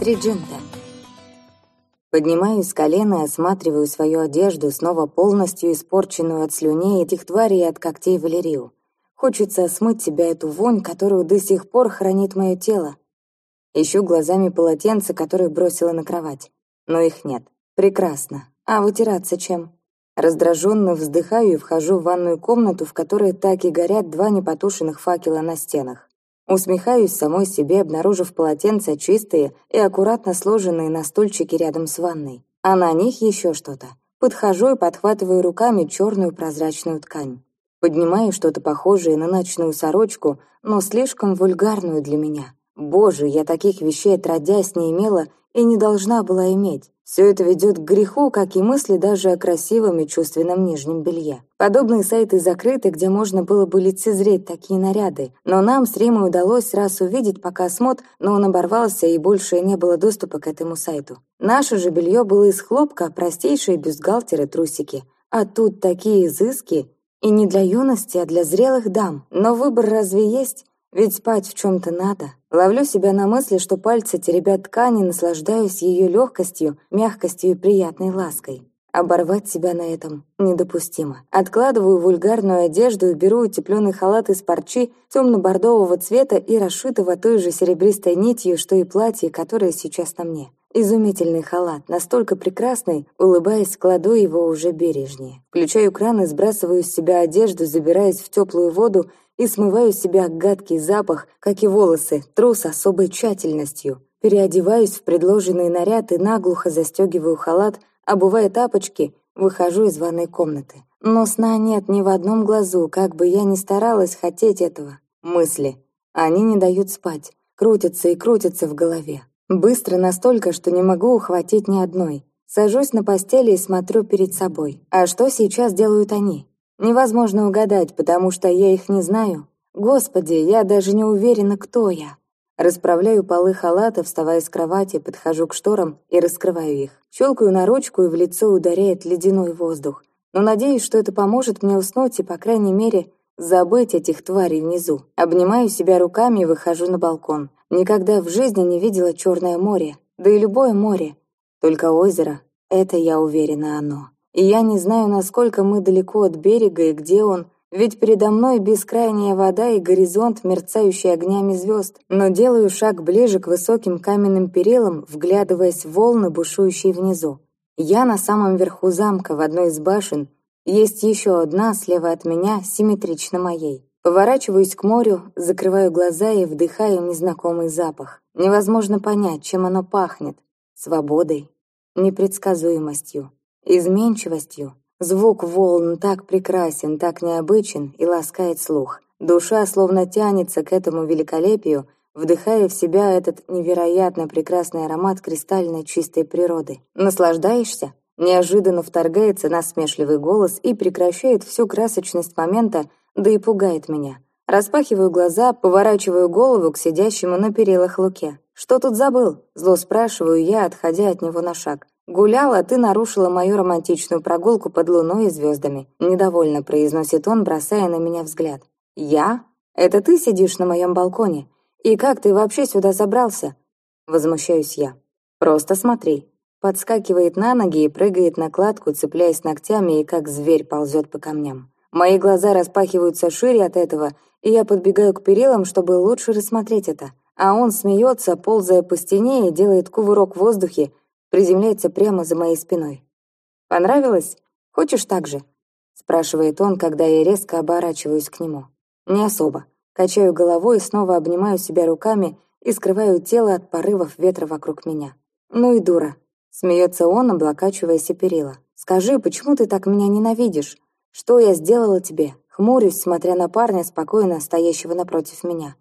Триджинта. Поднимаюсь с колена и осматриваю свою одежду, снова полностью испорченную от слюней этих тварей и от когтей Валерию. Хочется смыть себя эту вонь, которую до сих пор хранит мое тело. Ищу глазами полотенце, которое бросила на кровать. Но их нет. Прекрасно. А вытираться чем? Раздраженно вздыхаю и вхожу в ванную комнату, в которой так и горят два непотушенных факела на стенах. Усмехаюсь самой себе, обнаружив полотенца чистые и аккуратно сложенные на стульчике рядом с ванной. А на них еще что-то. Подхожу и подхватываю руками черную прозрачную ткань. Поднимаю что-то похожее на ночную сорочку, но слишком вульгарную для меня. Боже, я таких вещей отродясь не имела и не должна была иметь. Все это ведет к греху, как и мысли даже о красивом и чувственном нижнем белье. Подобные сайты закрыты, где можно было бы лицезреть такие наряды, но нам с Римой удалось раз увидеть показ мод, но он оборвался и больше не было доступа к этому сайту. Наше же белье было из хлопка, простейшие бюстгальтеры, трусики. А тут такие изыски, и не для юности, а для зрелых дам. Но выбор разве есть? Ведь спать в чем-то надо. Ловлю себя на мысли, что пальцы теребят ткани, наслаждаюсь ее легкостью, мягкостью и приятной лаской. Оборвать себя на этом недопустимо. Откладываю вульгарную одежду и беру утепленный халат из парчи темно-бордового цвета и расшитого той же серебристой нитью, что и платье, которое сейчас на мне. Изумительный халат, настолько прекрасный, улыбаясь, кладу его уже бережнее. Включаю кран и сбрасываю с себя одежду, забираясь в теплую воду и смываю с себя гадкий запах, как и волосы, тру с особой тщательностью. Переодеваюсь в предложенный наряд и наглухо застегиваю халат, обувая тапочки, выхожу из ванной комнаты. Но сна нет ни в одном глазу, как бы я ни старалась хотеть этого. Мысли. Они не дают спать, крутятся и крутятся в голове. Быстро настолько, что не могу ухватить ни одной. Сажусь на постели и смотрю перед собой. А что сейчас делают они? Невозможно угадать, потому что я их не знаю. Господи, я даже не уверена, кто я. Расправляю полы халата, вставая с кровати, подхожу к шторам и раскрываю их. Щелкаю на ручку, и в лицо ударяет ледяной воздух. Но надеюсь, что это поможет мне уснуть и, по крайней мере, забыть этих тварей внизу. Обнимаю себя руками и выхожу на балкон. Никогда в жизни не видела Черное море, да и любое море. Только озеро — это, я уверена, оно. И я не знаю, насколько мы далеко от берега и где он, ведь передо мной бескрайняя вода и горизонт, мерцающий огнями звезд. Но делаю шаг ближе к высоким каменным перилам, вглядываясь в волны, бушующие внизу. Я на самом верху замка, в одной из башен. Есть еще одна слева от меня, симметрично моей. Поворачиваюсь к морю, закрываю глаза и вдыхаю незнакомый запах. Невозможно понять, чем оно пахнет. Свободой, непредсказуемостью изменчивостью. Звук волн так прекрасен, так необычен и ласкает слух. Душа словно тянется к этому великолепию, вдыхая в себя этот невероятно прекрасный аромат кристальной чистой природы. Наслаждаешься? Неожиданно вторгается насмешливый голос и прекращает всю красочность момента, да и пугает меня. Распахиваю глаза, поворачиваю голову к сидящему на перилах Луке. «Что тут забыл?» Зло спрашиваю я, отходя от него на шаг. «Гуляла, ты нарушила мою романтичную прогулку под луной и звездами», недовольно произносит он, бросая на меня взгляд. «Я? Это ты сидишь на моем балконе? И как ты вообще сюда забрался?» Возмущаюсь я. «Просто смотри». Подскакивает на ноги и прыгает на кладку, цепляясь ногтями и как зверь ползет по камням. Мои глаза распахиваются шире от этого, и я подбегаю к перилам, чтобы лучше рассмотреть это. А он смеется, ползая по стене и делает кувырок в воздухе, приземляется прямо за моей спиной. «Понравилось? Хочешь так же?» спрашивает он, когда я резко оборачиваюсь к нему. Не особо. Качаю головой и снова обнимаю себя руками и скрываю тело от порывов ветра вокруг меня. «Ну и дура!» Смеется он, облокачиваясь о перила. «Скажи, почему ты так меня ненавидишь? Что я сделала тебе?» Хмурюсь, смотря на парня, спокойно стоящего напротив меня.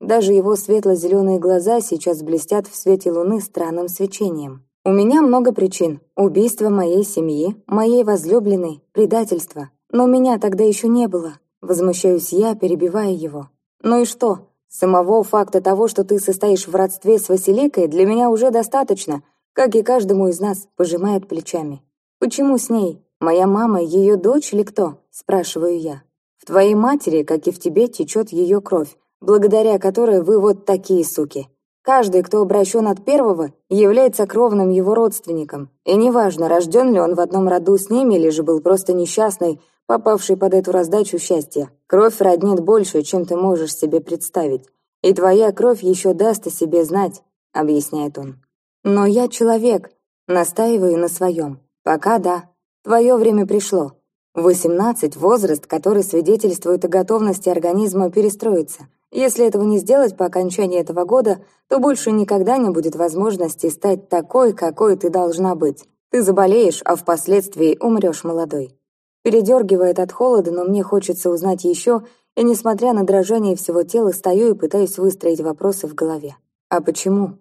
Даже его светло-зеленые глаза сейчас блестят в свете луны странным свечением. У меня много причин. Убийство моей семьи, моей возлюбленной, предательство. Но меня тогда еще не было. Возмущаюсь я, перебивая его. Ну и что? Самого факта того, что ты состоишь в родстве с Василикой, для меня уже достаточно, как и каждому из нас, пожимает плечами. Почему с ней? Моя мама, ее дочь или кто? Спрашиваю я. В твоей матери, как и в тебе, течет ее кровь, благодаря которой вы вот такие суки. Каждый, кто обращен от первого, является кровным его родственником. И неважно, рожден ли он в одном роду с ними, или же был просто несчастный, попавший под эту раздачу счастья. Кровь роднит больше, чем ты можешь себе представить. И твоя кровь еще даст о себе знать, объясняет он. Но я человек, настаиваю на своем. Пока да. Твое время пришло. 18 – возраст, который свидетельствует о готовности организма перестроиться. Если этого не сделать по окончании этого года, то больше никогда не будет возможности стать такой, какой ты должна быть. Ты заболеешь, а впоследствии умрешь молодой. Передергивает от холода, но мне хочется узнать еще, и, несмотря на дрожание всего тела, стою и пытаюсь выстроить вопросы в голове. А почему?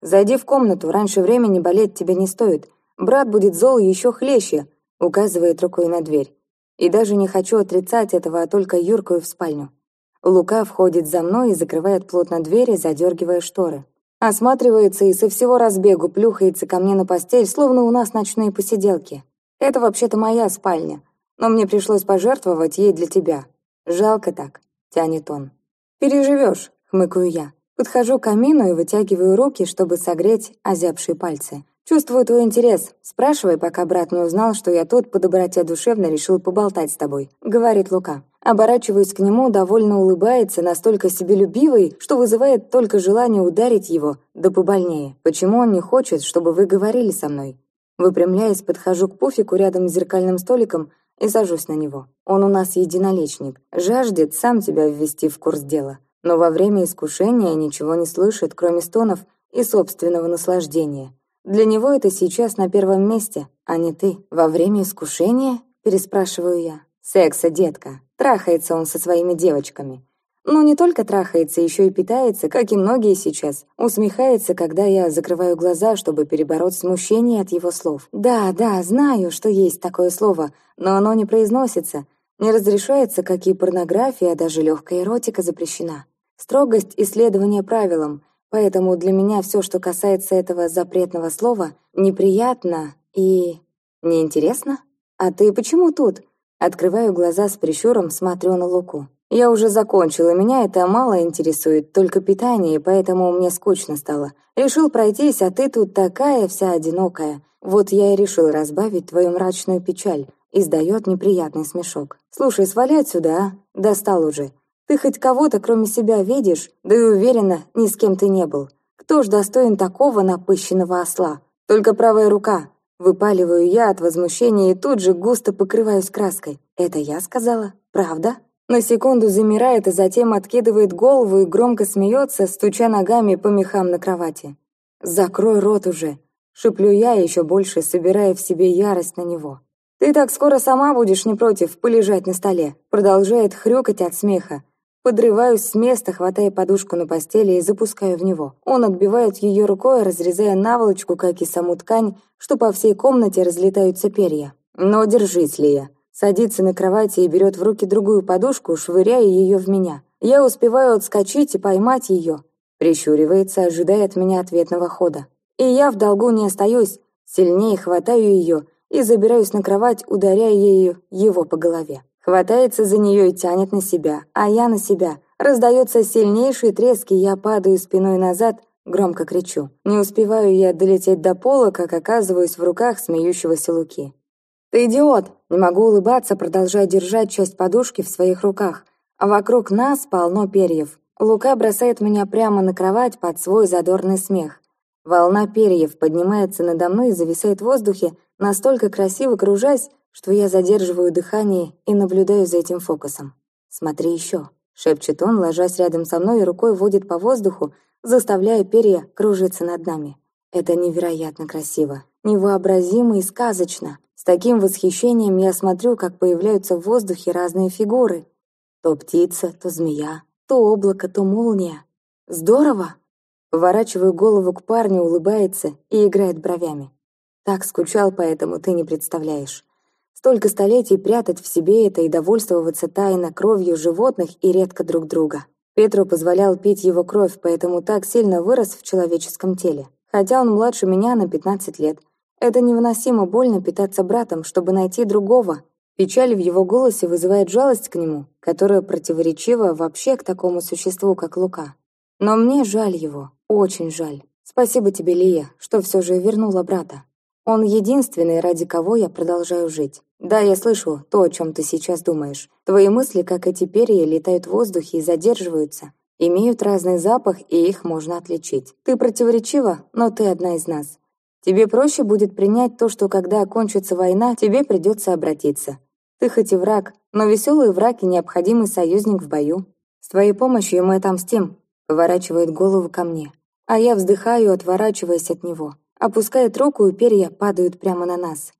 Зайди в комнату, раньше времени болеть тебе не стоит. Брат будет зол еще хлеще, указывает рукой на дверь. И даже не хочу отрицать этого, а только юркаю в спальню. Лука входит за мной и закрывает плотно двери, задергивая шторы. Осматривается и со всего разбегу плюхается ко мне на постель, словно у нас ночные посиделки. Это вообще-то моя спальня, но мне пришлось пожертвовать ей для тебя. Жалко так, тянет он. Переживешь, хмыкаю я. Подхожу к камину и вытягиваю руки, чтобы согреть озябшие пальцы. «Чувствую твой интерес. Спрашивай, пока брат не узнал, что я тут по доброте душевно решил поболтать с тобой», — говорит Лука. Оборачиваюсь к нему, довольно улыбается, настолько себелюбивый, что вызывает только желание ударить его, да побольнее. Почему он не хочет, чтобы вы говорили со мной? Выпрямляясь, подхожу к пуфику рядом с зеркальным столиком и сажусь на него. Он у нас единоличник, жаждет сам тебя ввести в курс дела. Но во время искушения ничего не слышит, кроме стонов и собственного наслаждения. Для него это сейчас на первом месте, а не ты. Во время искушения? Переспрашиваю я. Секса, детка. Трахается он со своими девочками. Но не только трахается, еще и питается, как и многие сейчас. Усмехается, когда я закрываю глаза, чтобы перебороть смущение от его слов. Да, да, знаю, что есть такое слово, но оно не произносится. Не разрешается, как и порнография, даже легкая эротика запрещена. Строгость исследования правилам, Поэтому для меня все, что касается этого запретного слова, неприятно и... неинтересно. А ты почему тут? Открываю глаза с прищуром, смотрю на Луку. Я уже закончила, меня это мало интересует, только питание, поэтому мне скучно стало. Решил пройтись, а ты тут такая вся одинокая. Вот я и решил разбавить твою мрачную печаль. Издает неприятный смешок. Слушай, свали отсюда, а? Достал уже. Ты хоть кого-то, кроме себя, видишь? Да и уверена, ни с кем ты не был. Кто ж достоин такого напыщенного осла? Только правая рука. Выпаливаю я от возмущения и тут же густо покрываюсь краской. Это я сказала? Правда? На секунду замирает, а затем откидывает голову и громко смеется, стуча ногами по мехам на кровати. «Закрой рот уже!» Шиплю я, еще больше собирая в себе ярость на него. «Ты так скоро сама будешь не против полежать на столе», продолжает хрюкать от смеха. Подрываюсь с места, хватая подушку на постели и запускаю в него. Он отбивает ее рукой, разрезая наволочку, как и саму ткань, что по всей комнате разлетаются перья. Но держись, Лия. Садится на кровати и берет в руки другую подушку, швыряя ее в меня. Я успеваю отскочить и поймать ее. Прищуривается, ожидая от меня ответного хода. И я в долгу не остаюсь. Сильнее хватаю ее и забираюсь на кровать, ударяя ею его по голове. Хватается за нее и тянет на себя, а я на себя. Раздается сильнейший треск, и я падаю спиной назад, громко кричу. Не успеваю я долететь до пола, как оказываюсь в руках смеющегося Луки. «Ты идиот!» Не могу улыбаться, продолжая держать часть подушки в своих руках. А вокруг нас полно перьев. Лука бросает меня прямо на кровать под свой задорный смех. Волна перьев поднимается надо мной и зависает в воздухе, настолько красиво кружась, что я задерживаю дыхание и наблюдаю за этим фокусом. «Смотри еще», — шепчет он, ложась рядом со мной и рукой водит по воздуху, заставляя перья кружиться над нами. Это невероятно красиво, невообразимо и сказочно. С таким восхищением я смотрю, как появляются в воздухе разные фигуры. То птица, то змея, то облако, то молния. Здорово! Поворачиваю голову к парню, улыбается и играет бровями. Так скучал, поэтому ты не представляешь. Столько столетий прятать в себе это и довольствоваться тайно кровью животных и редко друг друга. Петру позволял пить его кровь, поэтому так сильно вырос в человеческом теле. Хотя он младше меня на 15 лет. Это невыносимо больно питаться братом, чтобы найти другого. Печаль в его голосе вызывает жалость к нему, которая противоречива вообще к такому существу, как Лука. Но мне жаль его. Очень жаль. Спасибо тебе, Лия, что все же вернула брата. Он единственный, ради кого я продолжаю жить. Да, я слышу то, о чем ты сейчас думаешь. Твои мысли, как эти перья, летают в воздухе и задерживаются. Имеют разный запах, и их можно отличить. Ты противоречива, но ты одна из нас. Тебе проще будет принять то, что когда окончится война, тебе придется обратиться. Ты хоть и враг, но веселый враг и необходимый союзник в бою. С твоей помощью мы отомстим», — поворачивает голову ко мне. А я вздыхаю, отворачиваясь от него. Опускает руку, и перья падают прямо на нас.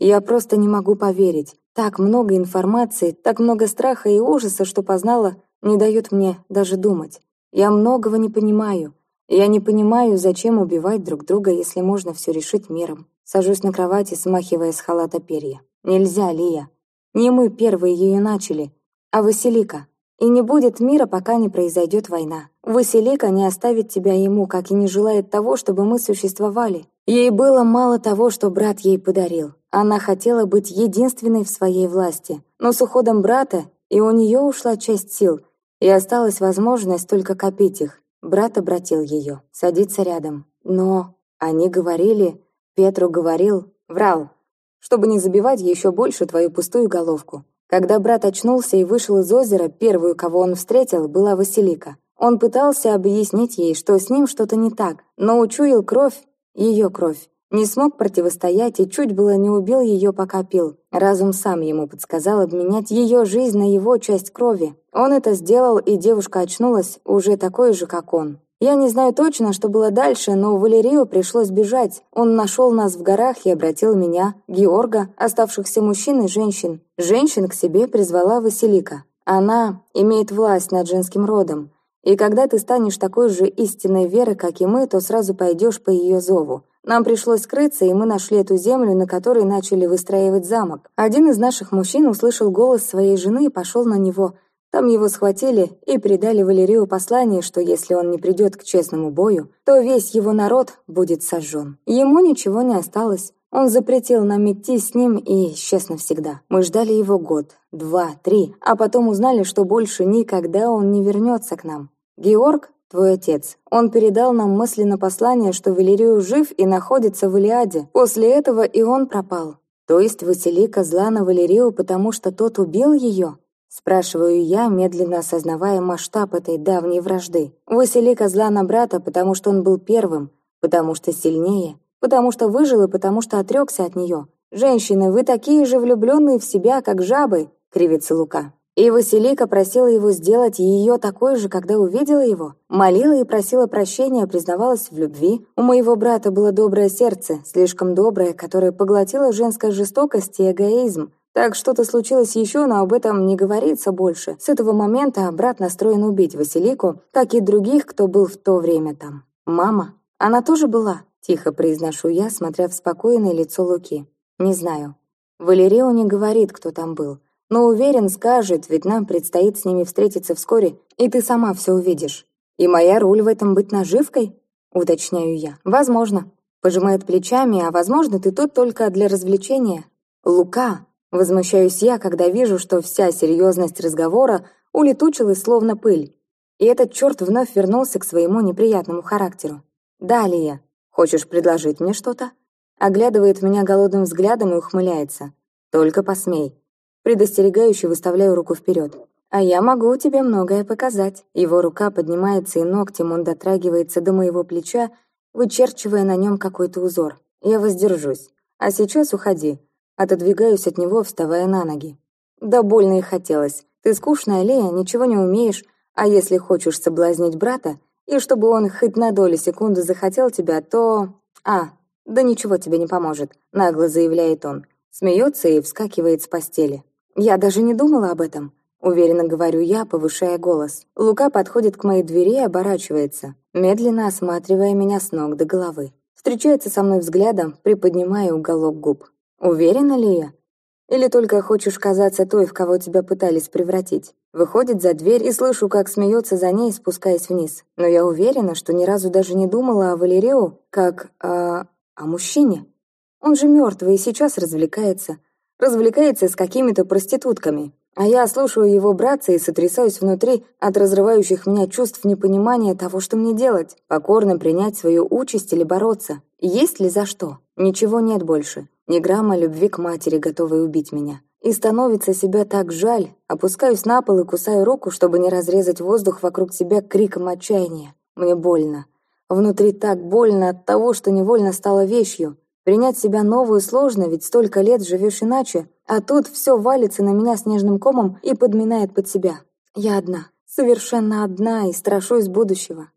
Я просто не могу поверить. Так много информации, так много страха и ужаса, что познала, не дают мне даже думать. Я многого не понимаю. Я не понимаю, зачем убивать друг друга, если можно все решить миром. Сажусь на кровати, смахивая с халата перья. Нельзя, Лия. Не мы первые ее начали, а Василика. И не будет мира, пока не произойдет война. Василика не оставит тебя ему, как и не желает того, чтобы мы существовали. Ей было мало того, что брат ей подарил. Она хотела быть единственной в своей власти, но с уходом брата и у нее ушла часть сил, и осталась возможность только копить их. Брат обратил ее, садиться рядом. Но они говорили, Петру говорил, врал, чтобы не забивать еще больше твою пустую головку. Когда брат очнулся и вышел из озера, первую, кого он встретил, была Василика. Он пытался объяснить ей, что с ним что-то не так, но учуял кровь, ее кровь. Не смог противостоять и чуть было не убил ее, пока пил. Разум сам ему подсказал обменять ее жизнь на его часть крови. Он это сделал, и девушка очнулась уже такой же, как он. Я не знаю точно, что было дальше, но Валерию пришлось бежать. Он нашел нас в горах и обратил меня, Георга, оставшихся мужчин и женщин. Женщин к себе призвала Василика. Она имеет власть над женским родом. И когда ты станешь такой же истинной веры, как и мы, то сразу пойдешь по ее зову. Нам пришлось скрыться, и мы нашли эту землю, на которой начали выстраивать замок. Один из наших мужчин услышал голос своей жены и пошел на него. Там его схватили и передали Валерию послание, что если он не придет к честному бою, то весь его народ будет сожжен. Ему ничего не осталось. Он запретил нам идти с ним и исчез навсегда. Мы ждали его год, два, три, а потом узнали, что больше никогда он не вернется к нам. Георг твой отец. Он передал нам мысленно послание, что Валерию жив и находится в Илиаде. После этого и он пропал. То есть Василика зла на Валерию, потому что тот убил ее? Спрашиваю я, медленно осознавая масштаб этой давней вражды. Василика зла на брата, потому что он был первым, потому что сильнее, потому что выжил и потому что отрекся от нее. «Женщины, вы такие же влюбленные в себя, как жабы!» — кривится Лука. И Василика просила его сделать ее такой же, когда увидела его. Молила и просила прощения, признавалась в любви. У моего брата было доброе сердце, слишком доброе, которое поглотило женская жестокость и эгоизм. Так что-то случилось еще, но об этом не говорится больше. С этого момента брат настроен убить Василику, как и других, кто был в то время там. «Мама? Она тоже была?» – тихо произношу я, смотря в спокойное лицо Луки. «Не знаю. Валерио не говорит, кто там был. Но уверен, скажет, ведь нам предстоит с ними встретиться вскоре, и ты сама все увидишь. И моя роль в этом быть наживкой? Уточняю я. Возможно. Пожимает плечами, а возможно, ты тут только для развлечения. Лука. Возмущаюсь я, когда вижу, что вся серьезность разговора улетучилась словно пыль. И этот черт вновь вернулся к своему неприятному характеру. «Далее. Хочешь предложить мне что-то?» Оглядывает меня голодным взглядом и ухмыляется. «Только посмей. Предостерегающе выставляю руку вперед. «А я могу тебе многое показать». Его рука поднимается, и ногтем он дотрагивается до моего плеча, вычерчивая на нем какой-то узор. Я воздержусь. А сейчас уходи. Отодвигаюсь от него, вставая на ноги. Да больно и хотелось. Ты скучная, Лея, ничего не умеешь, а если хочешь соблазнить брата, и чтобы он хоть на долю секунды захотел тебя, то... А, да ничего тебе не поможет, нагло заявляет он. Смеется и вскакивает с постели. «Я даже не думала об этом», — уверенно говорю я, повышая голос. Лука подходит к моей двери и оборачивается, медленно осматривая меня с ног до головы. Встречается со мной взглядом, приподнимая уголок губ. «Уверена ли я? Или только хочешь казаться той, в кого тебя пытались превратить?» Выходит за дверь и слышу, как смеется за ней, спускаясь вниз. Но я уверена, что ни разу даже не думала о Валерио как о... о мужчине. Он же мертвый и сейчас развлекается развлекается с какими-то проститутками. А я слушаю его братца и сотрясаюсь внутри от разрывающих меня чувств непонимания того, что мне делать. Покорно принять свою участь или бороться. Есть ли за что? Ничего нет больше. Ни грамма любви к матери, готовой убить меня. И становится себя так жаль. Опускаюсь на пол и кусаю руку, чтобы не разрезать воздух вокруг себя криком отчаяния. Мне больно. Внутри так больно от того, что невольно стало вещью. Принять себя новую сложно, ведь столько лет живешь иначе, а тут все валится на меня снежным комом и подминает под себя. Я одна, совершенно одна и страшусь будущего.